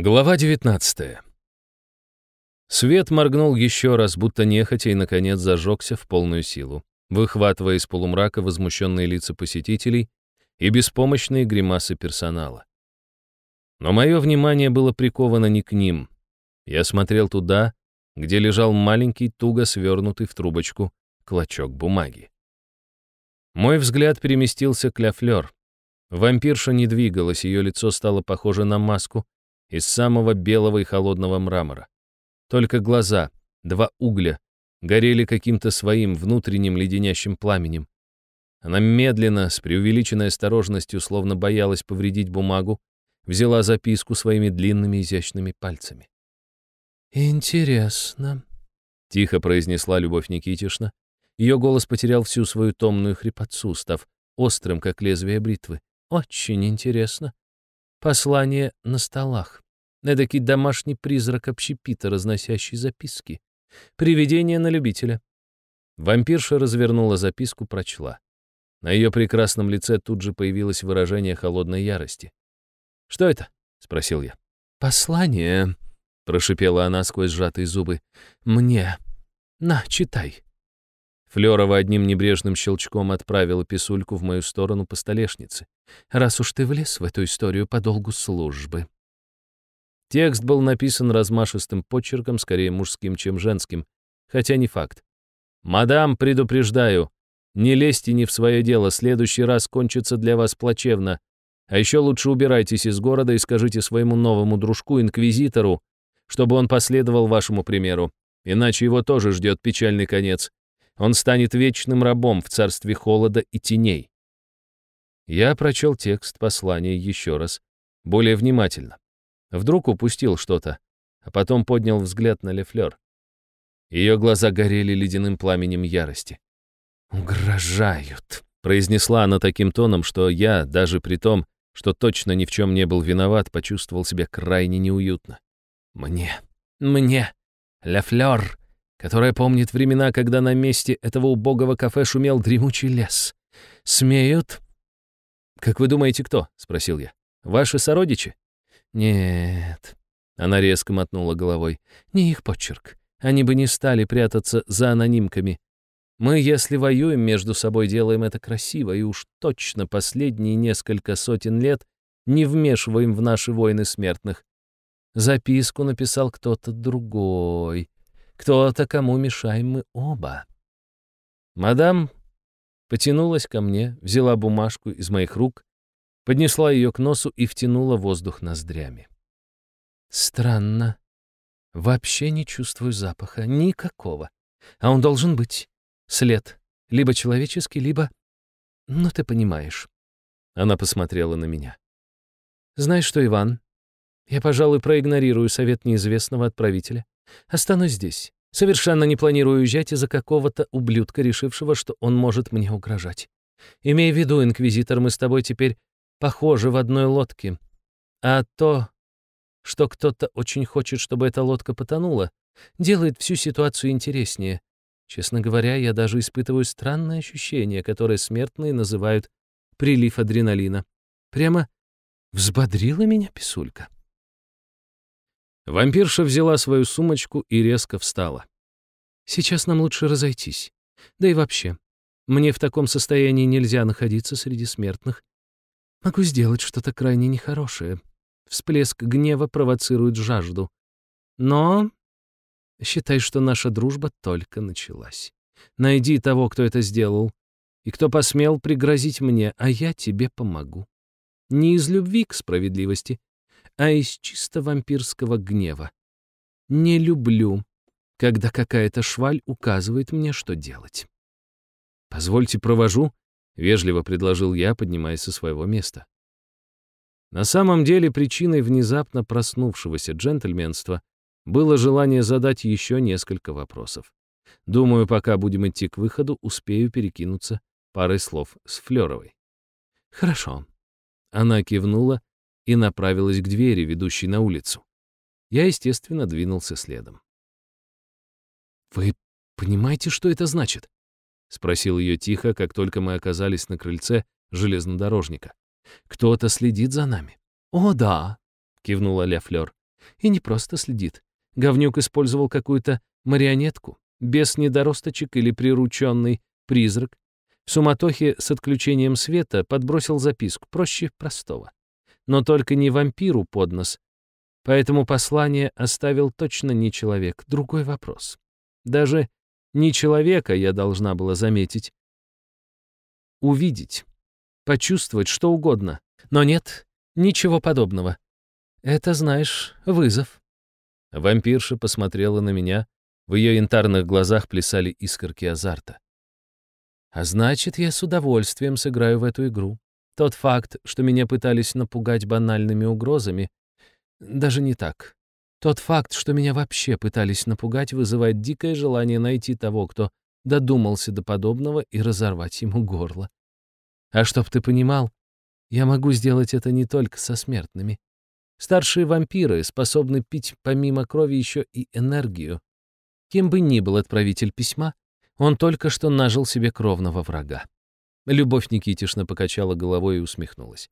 Глава 19 Свет моргнул еще раз, будто нехотя и, наконец, зажегся в полную силу, выхватывая из полумрака возмущенные лица посетителей и беспомощные гримасы персонала. Но мое внимание было приковано не к ним. Я смотрел туда, где лежал маленький, туго свернутый в трубочку клочок бумаги. Мой взгляд переместился к Ля Флёр. Вампирша не двигалась, ее лицо стало похоже на маску из самого белого и холодного мрамора. Только глаза, два угля, горели каким-то своим внутренним леденящим пламенем. Она медленно, с преувеличенной осторожностью, словно боялась повредить бумагу, взяла записку своими длинными изящными пальцами. «Интересно», — тихо произнесла Любовь Никитишна. Ее голос потерял всю свою томную хрипотцу, став острым, как лезвие бритвы. «Очень интересно. Послание на столах. Эдакий домашний призрак общепита, разносящий записки. Привидение на любителя». Вампирша развернула записку, прочла. На ее прекрасном лице тут же появилось выражение холодной ярости. «Что это?» — спросил я. «Послание», — прошипела она сквозь сжатые зубы. «Мне. На, читай». Флёрова одним небрежным щелчком отправила писульку в мою сторону по столешнице. «Раз уж ты влез в эту историю по долгу службы». Текст был написан размашистым почерком, скорее мужским, чем женским, хотя не факт. «Мадам, предупреждаю, не лезьте не в свое дело, следующий раз кончится для вас плачевно. А еще лучше убирайтесь из города и скажите своему новому дружку-инквизитору, чтобы он последовал вашему примеру, иначе его тоже ждет печальный конец. Он станет вечным рабом в царстве холода и теней. Я прочел текст послания еще раз, более внимательно. Вдруг упустил что-то, а потом поднял взгляд на Лефлер. Ее глаза горели ледяным пламенем ярости. «Угрожают», — произнесла она таким тоном, что я, даже при том, что точно ни в чем не был виноват, почувствовал себя крайне неуютно. «Мне, мне, Лефлер, которая помнит времена, когда на месте этого убогого кафе шумел дремучий лес. Смеют?» «Как вы думаете, кто?» — спросил я. «Ваши сородичи?» «Нет». Она резко мотнула головой. «Не их почерк. Они бы не стали прятаться за анонимками. Мы, если воюем между собой, делаем это красиво, и уж точно последние несколько сотен лет не вмешиваем в наши войны смертных. Записку написал кто-то другой. Кто-то, кому мешаем мы оба. Мадам потянулась ко мне, взяла бумажку из моих рук поднесла ее к носу и втянула воздух ноздрями. «Странно. Вообще не чувствую запаха. Никакого. А он должен быть. След. Либо человеческий, либо... Ну, ты понимаешь». Она посмотрела на меня. «Знаешь что, Иван? Я, пожалуй, проигнорирую совет неизвестного отправителя. Останусь здесь. Совершенно не планирую уезжать из-за какого-то ублюдка, решившего, что он может мне угрожать. Имей в виду, инквизитор, мы с тобой теперь похожи в одной лодке. А то, что кто-то очень хочет, чтобы эта лодка потонула, делает всю ситуацию интереснее. Честно говоря, я даже испытываю странное ощущение, которое смертные называют прилив адреналина. Прямо взбодрила меня писулька. Вампирша взяла свою сумочку и резко встала. «Сейчас нам лучше разойтись. Да и вообще, мне в таком состоянии нельзя находиться среди смертных Могу сделать что-то крайне нехорошее. Всплеск гнева провоцирует жажду. Но считай, что наша дружба только началась. Найди того, кто это сделал, и кто посмел пригрозить мне, а я тебе помогу. Не из любви к справедливости, а из чисто вампирского гнева. Не люблю, когда какая-то шваль указывает мне, что делать. «Позвольте провожу», Вежливо предложил я, поднимаясь со своего места. На самом деле причиной внезапно проснувшегося джентльменства было желание задать еще несколько вопросов. Думаю, пока будем идти к выходу, успею перекинуться парой слов с Флёровой. «Хорошо». Она кивнула и направилась к двери, ведущей на улицу. Я, естественно, двинулся следом. «Вы понимаете, что это значит?» — спросил ее тихо, как только мы оказались на крыльце железнодорожника. «Кто-то следит за нами?» «О, да», — кивнула Ля Флёр. И не просто следит. Говнюк использовал какую-то марионетку, бес-недоросточек или прирученный призрак. В суматохе с отключением света подбросил записку, проще простого. Но только не вампиру под нос. Поэтому послание оставил точно не человек. Другой вопрос. Даже не человека я должна была заметить. Увидеть, почувствовать что угодно. Но нет, ничего подобного. Это, знаешь, вызов. Вампирша посмотрела на меня, в ее янтарных глазах плясали искорки азарта. А значит, я с удовольствием сыграю в эту игру. Тот факт, что меня пытались напугать банальными угрозами, даже не так. Тот факт, что меня вообще пытались напугать, вызывает дикое желание найти того, кто додумался до подобного и разорвать ему горло. А чтоб ты понимал, я могу сделать это не только со смертными. Старшие вампиры способны пить помимо крови еще и энергию. Кем бы ни был отправитель письма, он только что нажил себе кровного врага. Любовь Никитишна покачала головой и усмехнулась.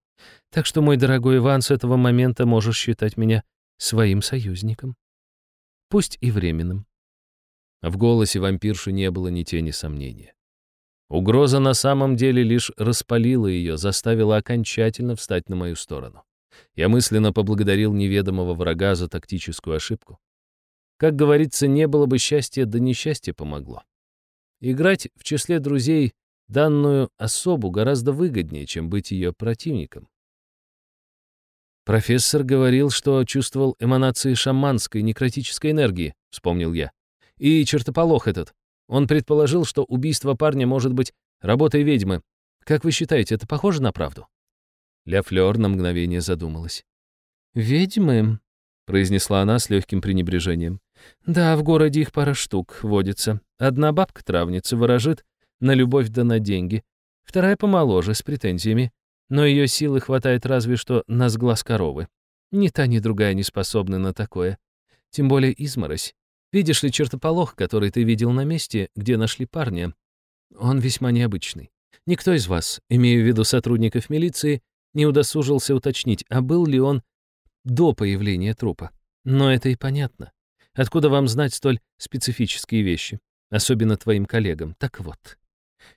«Так что, мой дорогой Иван, с этого момента можешь считать меня своим союзником. Пусть и временным». В голосе вампирши не было ни тени сомнения. Угроза на самом деле лишь распалила ее, заставила окончательно встать на мою сторону. Я мысленно поблагодарил неведомого врага за тактическую ошибку. Как говорится, не было бы счастья, да несчастье помогло. Играть в числе друзей данную особу гораздо выгоднее, чем быть ее противником. «Профессор говорил, что чувствовал эманации шаманской некротической энергии», — вспомнил я. «И чертополох этот. Он предположил, что убийство парня может быть работой ведьмы. Как вы считаете, это похоже на правду?» Ля Флёр на мгновение задумалась. «Ведьмы?» — произнесла она с легким пренебрежением. «Да, в городе их пара штук водится. Одна бабка-травница выражит на любовь да на деньги. Вторая помоложе, с претензиями. Но ее силы хватает разве что на сглаз коровы. Ни та, ни другая не способны на такое. Тем более изморозь. Видишь ли чертополох, который ты видел на месте, где нашли парня? Он весьма необычный. Никто из вас, имея в виду сотрудников милиции, не удосужился уточнить, а был ли он до появления трупа. Но это и понятно. Откуда вам знать столь специфические вещи? Особенно твоим коллегам. Так вот.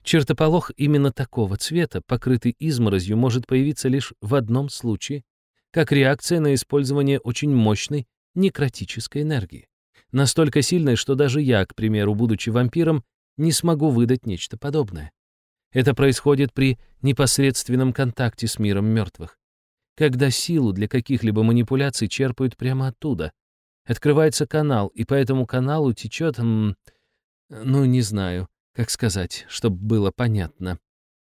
Чертополох именно такого цвета, покрытый изморозью, может появиться лишь в одном случае, как реакция на использование очень мощной некротической энергии. Настолько сильной, что даже я, к примеру, будучи вампиром, не смогу выдать нечто подобное. Это происходит при непосредственном контакте с миром мертвых когда силу для каких-либо манипуляций черпают прямо оттуда. Открывается канал, и по этому каналу течет... ну, не знаю, как сказать, чтобы было понятно.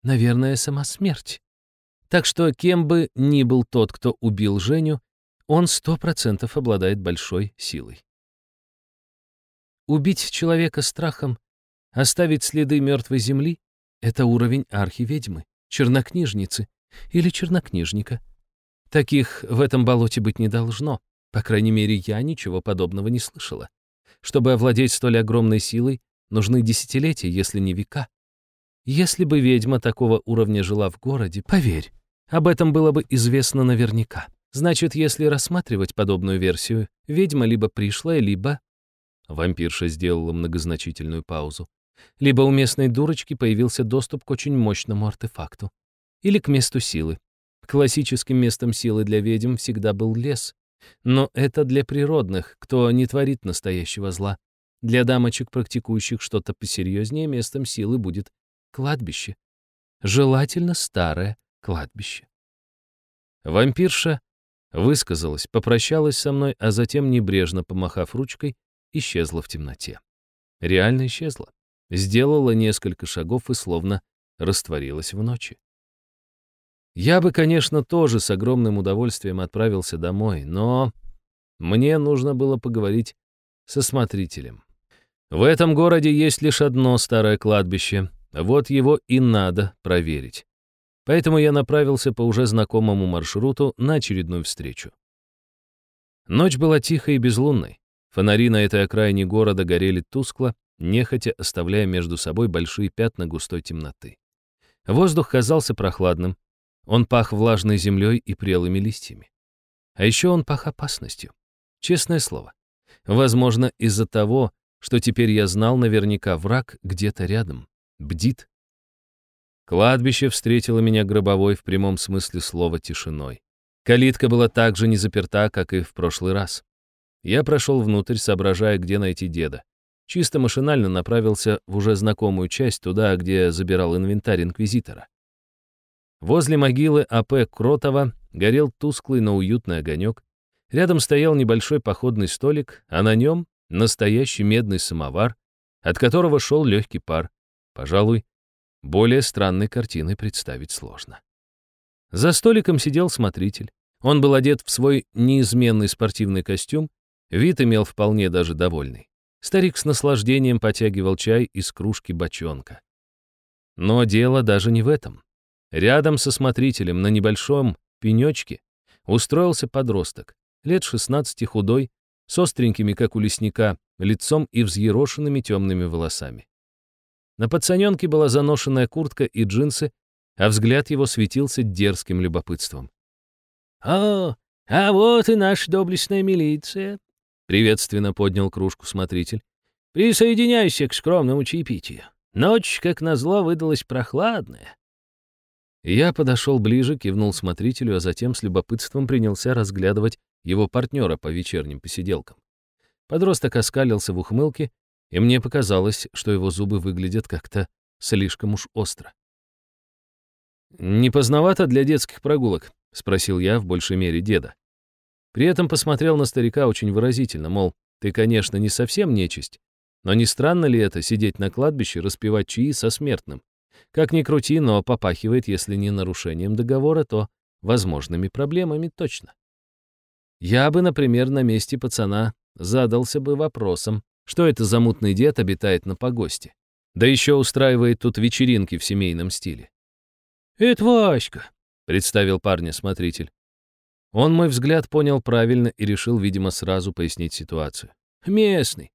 Наверное, сама смерть. Так что кем бы ни был тот, кто убил Женю, он сто процентов обладает большой силой. Убить человека страхом, оставить следы мертвой земли — это уровень архиведьмы, чернокнижницы или чернокнижника. Таких в этом болоте быть не должно. По крайней мере, я ничего подобного не слышала. Чтобы овладеть столь огромной силой, нужны десятилетия, если не века. Если бы ведьма такого уровня жила в городе, поверь, об этом было бы известно наверняка. Значит, если рассматривать подобную версию, ведьма либо пришлая, либо... Вампирша сделала многозначительную паузу. Либо у местной дурочки появился доступ к очень мощному артефакту. Или к месту силы. Классическим местом силы для ведьм всегда был лес. Но это для природных, кто не творит настоящего зла. Для дамочек, практикующих что-то посерьезнее, местом силы будет кладбище. Желательно старое кладбище. Вампирша высказалась, попрощалась со мной, а затем, небрежно помахав ручкой, исчезла в темноте. Реально исчезла. Сделала несколько шагов и словно растворилась в ночи. Я бы, конечно, тоже с огромным удовольствием отправился домой, но мне нужно было поговорить со смотрителем. В этом городе есть лишь одно старое кладбище, вот его и надо проверить. Поэтому я направился по уже знакомому маршруту на очередную встречу. Ночь была тихой и безлунной. Фонари на этой окраине города горели тускло, нехотя оставляя между собой большие пятна густой темноты. Воздух казался прохладным, он пах влажной землей и прелыми листьями. А еще он пах опасностью. Честное слово. Возможно, из-за того, что теперь я знал наверняка враг где-то рядом, бдит. Кладбище встретило меня гробовой в прямом смысле слова тишиной. Калитка была так же не заперта, как и в прошлый раз. Я прошел внутрь, соображая, где найти деда. Чисто машинально направился в уже знакомую часть, туда, где забирал инвентарь инквизитора. Возле могилы А.П. Кротова горел тусклый, но уютный огонек. Рядом стоял небольшой походный столик, а на нем настоящий медный самовар, от которого шел легкий пар. Пожалуй, более странной картины представить сложно. За столиком сидел смотритель. Он был одет в свой неизменный спортивный костюм, вид имел вполне даже довольный. Старик с наслаждением потягивал чай из кружки бочонка. Но дело даже не в этом. Рядом со смотрителем на небольшом пенечке устроился подросток, лет 16 худой, с остренькими, как у лесника, лицом и взъерошенными темными волосами. На пацаненке была заношенная куртка и джинсы, а взгляд его светился дерзким любопытством. «О, а вот и наша доблестная милиция!» Приветственно поднял кружку смотритель. «Присоединяйся к скромному чаепитию. Ночь, как назло, выдалась прохладная». Я подошел ближе, кивнул смотрителю, а затем с любопытством принялся разглядывать его партнера по вечерним посиделкам. Подросток оскалился в ухмылке, и мне показалось, что его зубы выглядят как-то слишком уж остро. «Не поздновато для детских прогулок?» — спросил я в большей мере деда. При этом посмотрел на старика очень выразительно, мол, ты, конечно, не совсем нечисть, но не странно ли это сидеть на кладбище, распевать чаи со смертным? Как ни крути, но попахивает, если не нарушением договора, то возможными проблемами точно. Я бы, например, на месте пацана задался бы вопросом, что это за мутный дед обитает на погосте, да еще устраивает тут вечеринки в семейном стиле. «Это Васька», — представил парня смотритель. Он мой взгляд понял правильно и решил, видимо, сразу пояснить ситуацию. «Местный.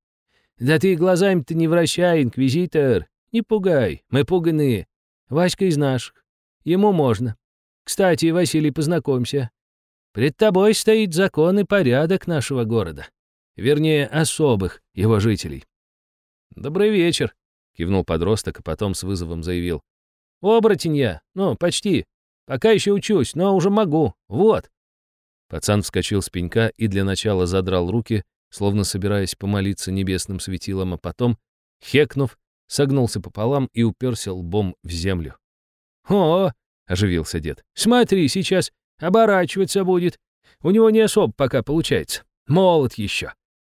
Да ты глазами-то не вращай, инквизитор. Не пугай, мы пуганые. Васька из наших. Ему можно. Кстати, Василий, познакомься. Пред тобой стоит закон и порядок нашего города. Вернее, особых его жителей. «Добрый вечер», — кивнул подросток, а потом с вызовом заявил. «Оборотень я, ну, почти. Пока еще учусь, но уже могу. Вот». Пацан вскочил с пенька и для начала задрал руки, словно собираясь помолиться небесным светилом, а потом, хекнув, согнулся пополам и уперся лбом в землю. «О!» — оживился дед. «Смотри, сейчас Оборачиваться будет. У него не особо пока получается. Молод еще.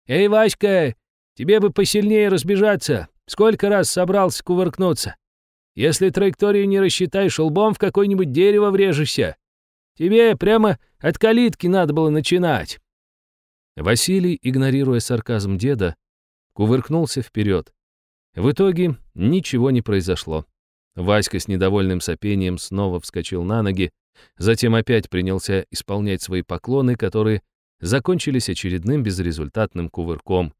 Эй, Васька, тебе бы посильнее разбежаться. Сколько раз собрался кувыркнуться? Если траекторию не рассчитаешь, лбом в какое-нибудь дерево врежешься. Тебе прямо от калитки надо было начинать. Василий, игнорируя сарказм деда, кувыркнулся вперед. В итоге ничего не произошло. Васька с недовольным сопением снова вскочил на ноги, Затем опять принялся исполнять свои поклоны, которые закончились очередным безрезультатным кувырком.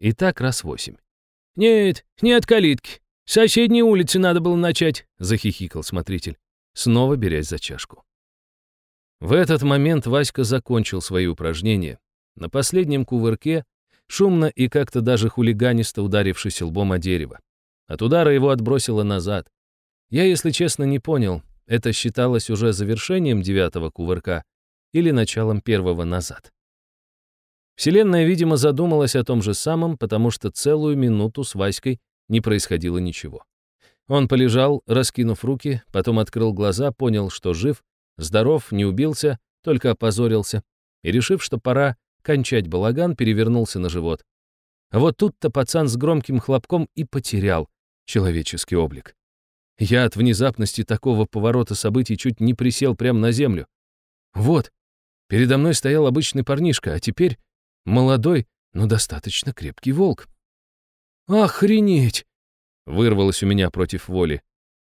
И так раз восемь. «Нет, не от калитки. С соседней улицы надо было начать», — захихикал смотритель, снова берясь за чашку. В этот момент Васька закончил свои упражнения. На последнем кувырке, шумно и как-то даже хулиганисто ударившись лбом о дерево. От удара его отбросило назад. Я, если честно, не понял, это считалось уже завершением девятого кувырка или началом первого назад. Вселенная, видимо, задумалась о том же самом, потому что целую минуту с Васькой не происходило ничего. Он полежал, раскинув руки, потом открыл глаза, понял, что жив, здоров, не убился, только опозорился, и, решив, что пора кончать балаган, перевернулся на живот. Вот тут-то пацан с громким хлопком и потерял человеческий облик. Я от внезапности такого поворота событий чуть не присел прямо на землю. Вот, передо мной стоял обычный парнишка, а теперь молодой, но достаточно крепкий волк. «Охренеть!» — вырвалось у меня против воли.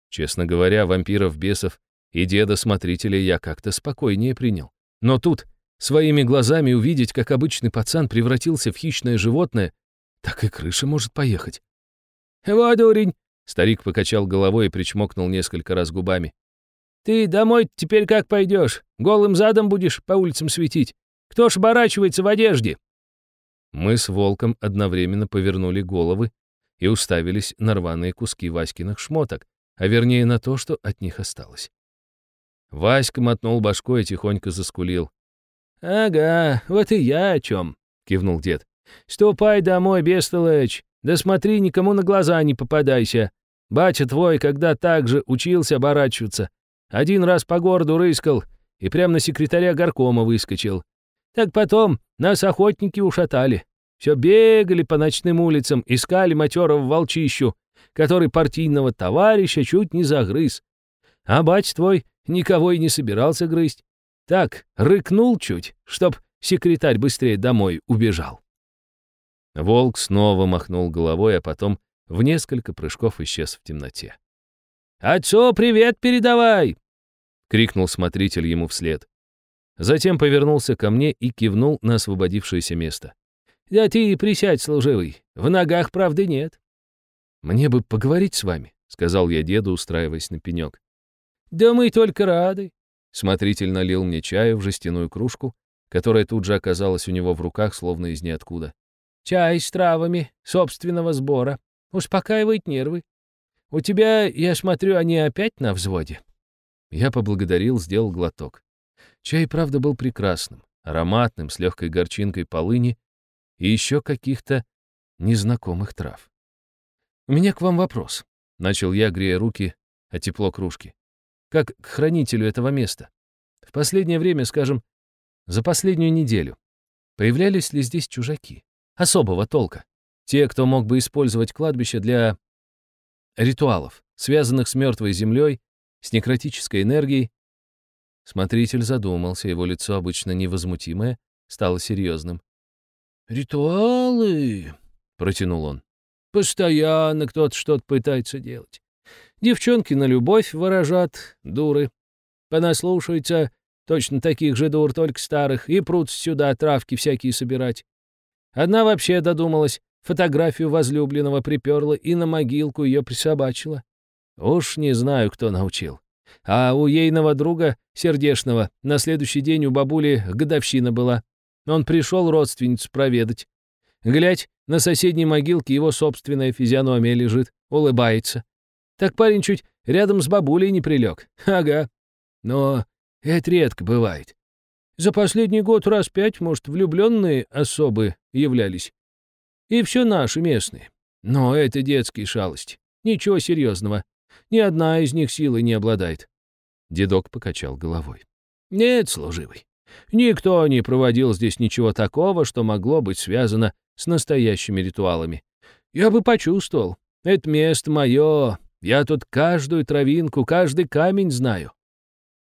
Честно говоря, вампиров, бесов и деда-смотрителя я как-то спокойнее принял. Но тут своими глазами увидеть, как обычный пацан превратился в хищное животное, так и крыша может поехать. «Вот дурень, Старик покачал головой и причмокнул несколько раз губами. «Ты домой теперь как пойдешь? Голым задом будешь по улицам светить? Кто ж оборачивается в одежде?» Мы с Волком одновременно повернули головы и уставились на рваные куски Васькиных шмоток, а вернее на то, что от них осталось. Васька мотнул башкой и тихонько заскулил. «Ага, вот и я о чем», — кивнул дед. «Ступай домой, бестолочь, да смотри, никому на глаза не попадайся. Батя твой, когда так же учился оборачиваться, один раз по городу рыскал и прямо на секретаря горкома выскочил. Так потом нас охотники ушатали. Все бегали по ночным улицам, искали матерого волчищу, который партийного товарища чуть не загрыз. А бать твой никого и не собирался грызть. Так, рыкнул чуть, чтоб секретарь быстрее домой убежал. Волк снова махнул головой, а потом в несколько прыжков исчез в темноте. «Отцу привет передавай!» — крикнул смотритель ему вслед. Затем повернулся ко мне и кивнул на освободившееся место. «Да ты присядь, служивый, в ногах правды нет». «Мне бы поговорить с вами», — сказал я деду, устраиваясь на пенек. «Да мы только рады». Смотритель налил мне чаю в жестяную кружку, которая тут же оказалась у него в руках, словно из ниоткуда. «Чай с травами, собственного сбора. Успокаивает нервы. У тебя, я смотрю, они опять на взводе». Я поблагодарил, сделал глоток. Чай, правда, был прекрасным, ароматным, с легкой горчинкой полыни и еще каких-то незнакомых трав. «У меня к вам вопрос», — начал я, грея руки, а тепло кружки. «Как к хранителю этого места. В последнее время, скажем, за последнюю неделю, появлялись ли здесь чужаки? Особого толка. Те, кто мог бы использовать кладбище для ритуалов, связанных с мертвой землей, с некротической энергией. Смотритель задумался, его лицо, обычно невозмутимое, стало серьезным. «Ритуалы?» — протянул он. «Постоянно кто-то что-то пытается делать. Девчонки на любовь выражат, дуры. Понаслушаются точно таких же дур, только старых, и прут сюда травки всякие собирать. Одна вообще додумалась, фотографию возлюбленного приперла и на могилку ее присобачила. Уж не знаю, кто научил. А у ейного друга, сердешного, на следующий день у бабули годовщина была. Он пришел родственницу проведать. Глядь, на соседней могилке его собственная физиономия лежит, улыбается. Так парень чуть рядом с бабулей не прилег. Ага. Но это редко бывает. За последний год раз пять, может, влюбленные особы являлись. И все наши местные. Но это детские шалости. Ничего серьезного. Ни одна из них силой не обладает. Дедок покачал головой. Нет, служивый. Никто не проводил здесь ничего такого, что могло быть связано с настоящими ритуалами. Я бы почувствовал. Это место мое. Я тут каждую травинку, каждый камень знаю.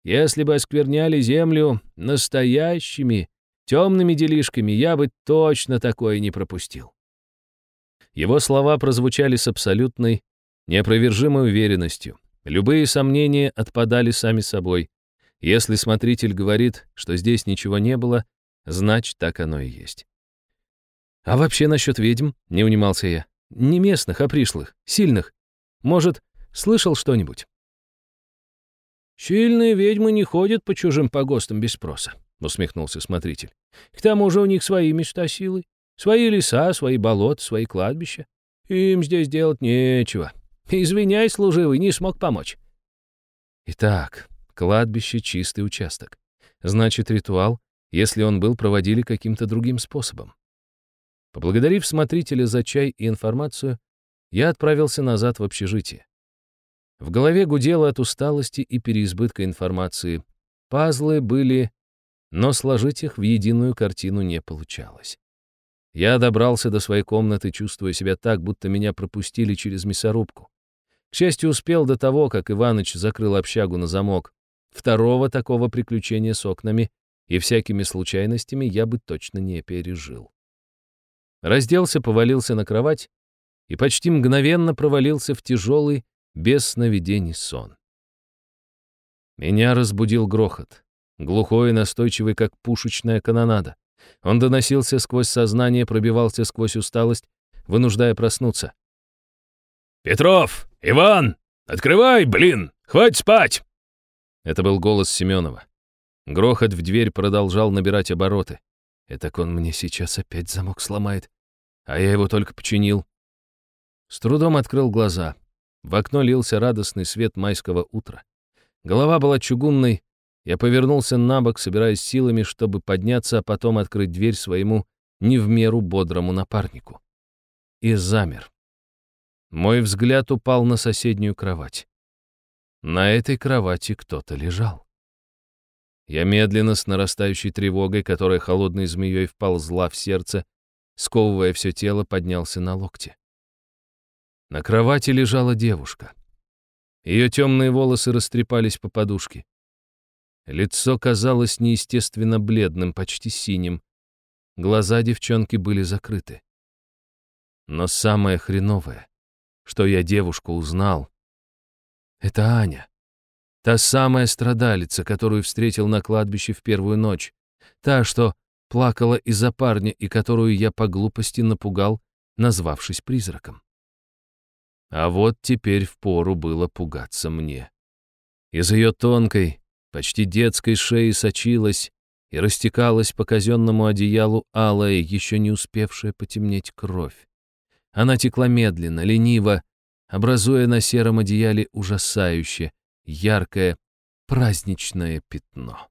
Если бы оскверняли землю настоящими, темными делишками, я бы точно такое не пропустил. Его слова прозвучали с абсолютной, неопровержимой уверенностью. Любые сомнения отпадали сами собой. Если смотритель говорит, что здесь ничего не было, значит, так оно и есть. «А вообще насчет ведьм?» — не унимался я. «Не местных, а пришлых, сильных. Может, слышал что-нибудь?» «Сильные ведьмы не ходят по чужим погостам без спроса», — усмехнулся смотритель. «К тому же у них свои места силы, свои леса, свои болота, свои кладбища. Им здесь делать нечего. Извиняй, служивый, не смог помочь». Итак, кладбище — чистый участок. Значит, ритуал, если он был, проводили каким-то другим способом. Поблагодарив смотрителя за чай и информацию, я отправился назад в общежитие. В голове гудело от усталости и переизбытка информации. Пазлы были, но сложить их в единую картину не получалось. Я добрался до своей комнаты, чувствуя себя так, будто меня пропустили через мясорубку. К счастью, успел до того, как Иваныч закрыл общагу на замок. Второго такого приключения с окнами и всякими случайностями я бы точно не пережил. Разделся, повалился на кровать и почти мгновенно провалился в тяжелый, без сновидений сон. Меня разбудил грохот, глухой и настойчивый, как пушечная канонада. Он доносился сквозь сознание, пробивался сквозь усталость, вынуждая проснуться. «Петров! Иван! Открывай, блин! Хватит спать!» Это был голос Семенова. Грохот в дверь продолжал набирать обороты. Этак он мне сейчас опять замок сломает, а я его только починил. С трудом открыл глаза. В окно лился радостный свет майского утра. Голова была чугунной. Я повернулся на бок, собираясь силами, чтобы подняться, а потом открыть дверь своему не в меру бодрому напарнику. И замер. Мой взгляд упал на соседнюю кровать. На этой кровати кто-то лежал. Я медленно, с нарастающей тревогой, которая холодной змеей вползла в сердце, сковывая все тело, поднялся на локте. На кровати лежала девушка. Ее темные волосы растрепались по подушке. Лицо казалось неестественно бледным, почти синим. Глаза девчонки были закрыты. Но самое хреновое, что я девушку узнал, это Аня. Та самая страдалица, которую встретил на кладбище в первую ночь. Та, что плакала из-за парня и которую я по глупости напугал, назвавшись призраком. А вот теперь впору было пугаться мне. Из ее тонкой, почти детской шеи сочилась и растекалась по казенному одеялу алая, еще не успевшая потемнеть кровь. Она текла медленно, лениво, образуя на сером одеяле ужасающее, яркое, праздничное пятно.